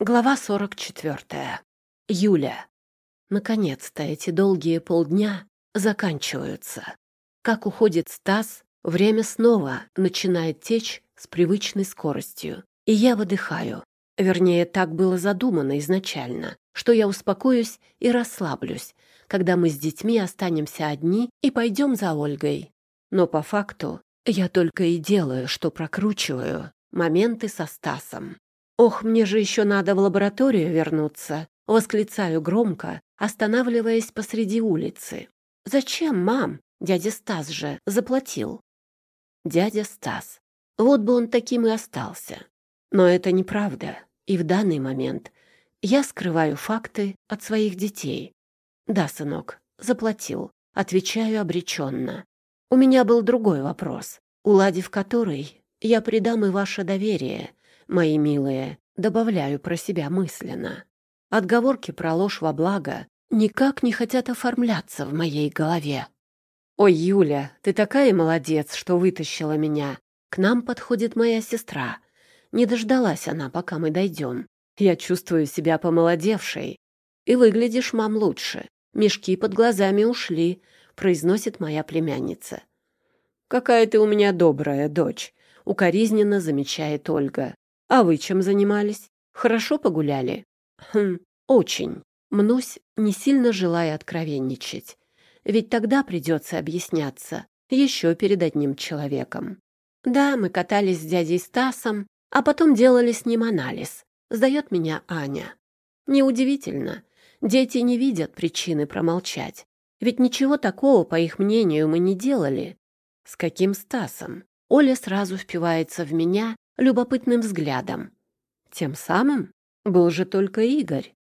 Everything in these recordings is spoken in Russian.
Глава 44. Юля. Наконец-то эти долгие полдня заканчиваются. Как уходит Стас, время снова начинает течь с привычной скоростью, и я выдыхаю. Вернее, так было задумано изначально, что я успокоюсь и расслаблюсь, когда мы с детьми останемся одни и пойдем за Ольгой. Но по факту я только и делаю, что прокручиваю моменты со Стасом. «Ох, мне же еще надо в лабораторию вернуться!» — восклицаю громко, останавливаясь посреди улицы. «Зачем, мам? Дядя Стас же заплатил». Дядя Стас. Вот бы он таким и остался. Но это неправда, и в данный момент я скрываю факты от своих детей. «Да, сынок, заплатил», — отвечаю обреченно. «У меня был другой вопрос, уладив который, я придам и ваше доверие, мои милые, добавляю про себя мысленно. Отговорки про ложь во благо никак не хотят оформляться в моей голове. «Ой, Юля, ты такая молодец, что вытащила меня. К нам подходит моя сестра. Не дождалась она, пока мы дойдем. Я чувствую себя помолодевшей. И выглядишь, мам, лучше. Мешки под глазами ушли», — произносит моя племянница. «Какая ты у меня добрая дочь», — укоризненно замечает Ольга. А вы чем занимались? Хорошо погуляли? Хм, очень. Мнусь, не сильно желая откровенничать. Ведь тогда придется объясняться еще перед одним человеком. Да, мы катались с дядей Стасом, а потом делали с ним анализ. Сдает меня Аня. Неудивительно. Дети не видят причины промолчать. Ведь ничего такого, по их мнению, мы не делали. С каким Стасом? Оля сразу впивается в меня любопытным взглядом. Тем самым был же только Игорь.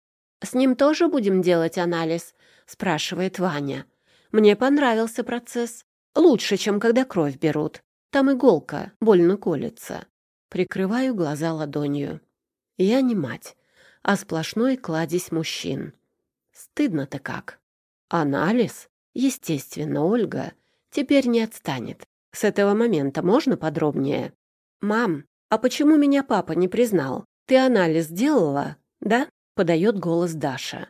«С ним тоже будем делать анализ?» — спрашивает Ваня. «Мне понравился процесс. Лучше, чем когда кровь берут. Там иголка больно колется». Прикрываю глаза ладонью. Я не мать, а сплошной кладезь мужчин. Стыдно-то как. Анализ? Естественно, Ольга теперь не отстанет. С этого момента можно подробнее? «Мам, «А почему меня папа не признал? Ты анализ сделала, да?» — подает голос Даша.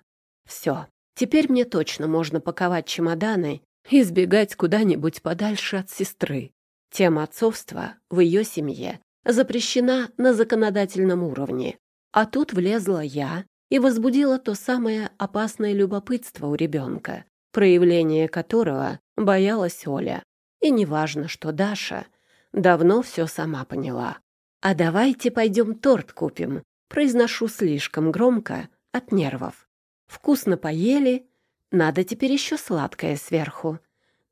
«Все, теперь мне точно можно паковать чемоданы и сбегать куда-нибудь подальше от сестры. Тема отцовства в ее семье запрещена на законодательном уровне. А тут влезла я и возбудила то самое опасное любопытство у ребенка, проявление которого боялась Оля. И неважно, что Даша давно все сама поняла. «А давайте пойдем торт купим», — произношу слишком громко от нервов. Вкусно поели, надо теперь еще сладкое сверху.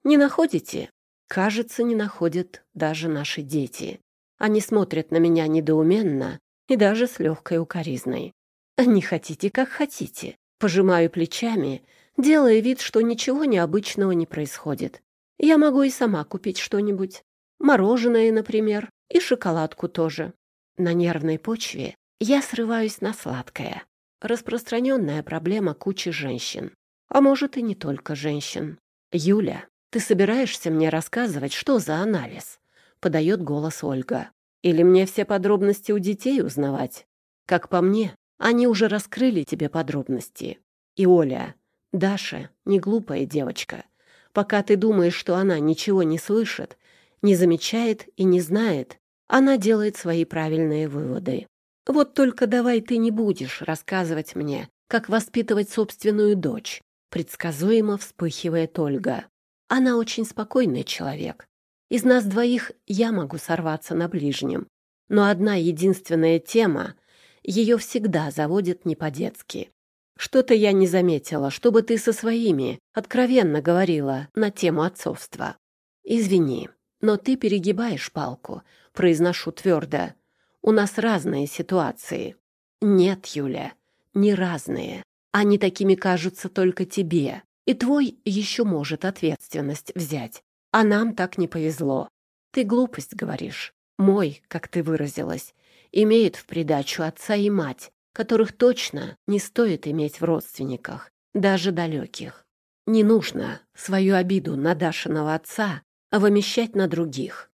Не находите? Кажется, не находят даже наши дети. Они смотрят на меня недоуменно и даже с легкой укоризной. Не хотите, как хотите. Пожимаю плечами, делая вид, что ничего необычного не происходит. Я могу и сама купить что-нибудь. Мороженое, например, и шоколадку тоже. На нервной почве я срываюсь на сладкое. Распространенная проблема кучи женщин. А может, и не только женщин. «Юля, ты собираешься мне рассказывать, что за анализ?» — подает голос Ольга. «Или мне все подробности у детей узнавать? Как по мне, они уже раскрыли тебе подробности. И Оля, Даша, не глупая девочка. Пока ты думаешь, что она ничего не слышит, не замечает и не знает, она делает свои правильные выводы. Вот только давай ты не будешь рассказывать мне, как воспитывать собственную дочь, предсказуемо вспыхивает Ольга. Она очень спокойный человек. Из нас двоих я могу сорваться на ближнем. Но одна единственная тема ее всегда заводит не по-детски. Что-то я не заметила, чтобы ты со своими откровенно говорила на тему отцовства. Извини, но ты перегибаешь палку, произношу твердо. У нас разные ситуации. Нет, Юля, не разные. Они такими кажутся только тебе. И твой еще может ответственность взять. А нам так не повезло. Ты глупость говоришь. Мой, как ты выразилась, имеет в придачу отца и мать, которых точно не стоит иметь в родственниках, даже далеких. Не нужно свою обиду на Дашиного отца вымещать на других.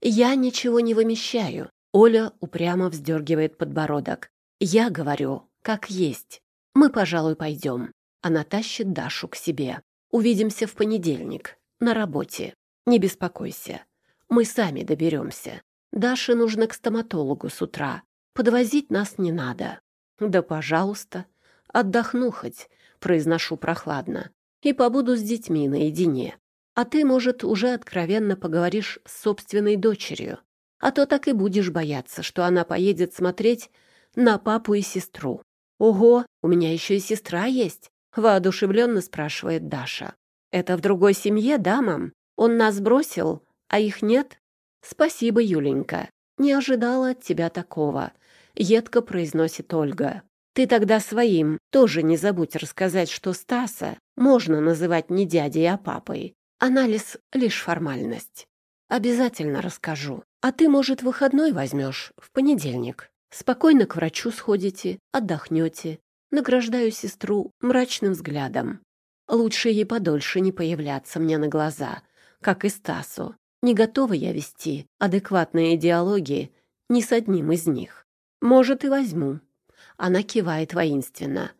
Я ничего не вымещаю. Оля упрямо вздергивает подбородок. Я говорю, как есть. Мы, пожалуй, пойдем. Она тащит Дашу к себе. Увидимся в понедельник. На работе. Не беспокойся. Мы сами доберемся. Даше нужно к стоматологу с утра. Подвозить нас не надо. Да, пожалуйста. Отдохну хоть, произношу прохладно. И побуду с детьми наедине. А ты, может, уже откровенно поговоришь с собственной дочерью. А то так и будешь бояться, что она поедет смотреть на папу и сестру. «Ого, у меня еще и сестра есть», — воодушевленно спрашивает Даша. «Это в другой семье, да, мам? Он нас бросил, а их нет?» «Спасибо, Юленька. Не ожидала от тебя такого», — едко произносит Ольга. «Ты тогда своим тоже не забудь рассказать, что Стаса можно называть не дядей, а папой. Анализ — лишь формальность. Обязательно расскажу. А ты, может, выходной возьмешь в понедельник?» Спокойно к врачу сходите, отдохнете. Награждаю сестру мрачным взглядом. Лучше ей подольше не появляться мне на глаза, как и Стасу. Не готова я вести адекватные диалоги ни с одним из них. Может, и возьму. Она кивает воинственно.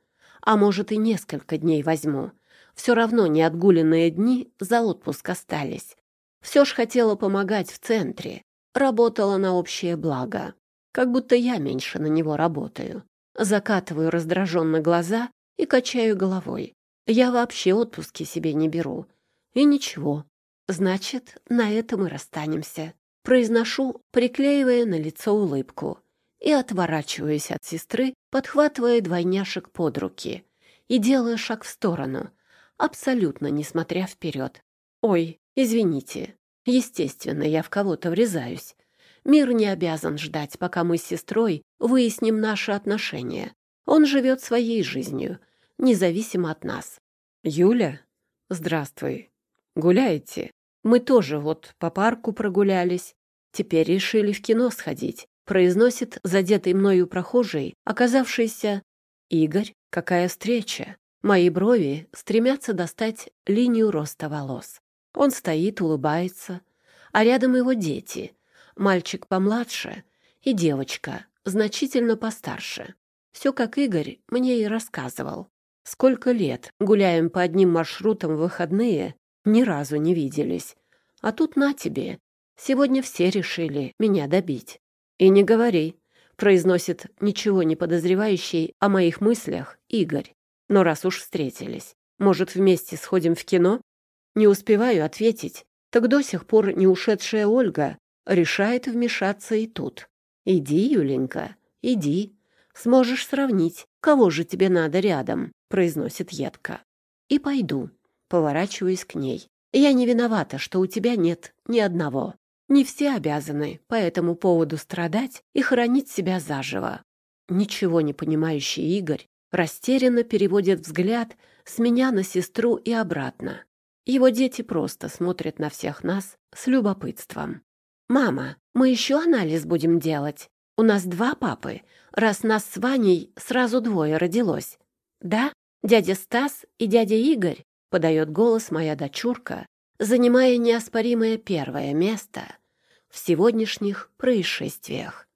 А может, и несколько дней возьму. Все равно неотгуленные дни за отпуск остались. Все ж хотела помогать в центре. Работала на общее благо как будто я меньше на него работаю. Закатываю раздраженно глаза и качаю головой. Я вообще отпуски себе не беру. И ничего. Значит, на этом и расстанемся. Произношу, приклеивая на лицо улыбку. И отворачиваюсь от сестры, подхватывая двойняшек под руки. И делаю шаг в сторону, абсолютно не смотря вперед. Ой, извините. Естественно, я в кого-то врезаюсь. Мир не обязан ждать, пока мы с сестрой выясним наши отношения. Он живет своей жизнью, независимо от нас. Юля, здравствуй. Гуляете? Мы тоже вот по парку прогулялись. Теперь решили в кино сходить. Произносит задетый мною прохожий, оказавшийся Игорь, какая встреча. Мои брови стремятся достать линию роста волос. Он стоит, улыбается, а рядом его дети — мальчик помладше и девочка значительно постарше. Все как Игорь мне и рассказывал. Сколько лет гуляем по одним маршрутам в выходные, ни разу не виделись. А тут на тебе. Сегодня все решили меня добить. И не говори, произносит ничего не подозревающий о моих мыслях Игорь. Но раз уж встретились, может, вместе сходим в кино? Не успеваю ответить, так до сих пор не ушедшая Ольга решает вмешаться и тут. «Иди, Юленька, иди. Сможешь сравнить, кого же тебе надо рядом», — произносит едко. «И пойду». Поворачиваюсь к ней. «Я не виновата, что у тебя нет ни одного. Не все обязаны по этому поводу страдать и хоронить себя заживо». Ничего не понимающий Игорь растерянно переводит взгляд с меня на сестру и обратно. Его дети просто смотрят на всех нас с любопытством. «Мама, мы еще анализ будем делать. У нас два папы, раз нас с Ваней сразу двое родилось. Да? Дядя Стас и дядя Игорь?» — подает голос моя дочурка, занимая неоспоримое первое место в сегодняшних происшествиях.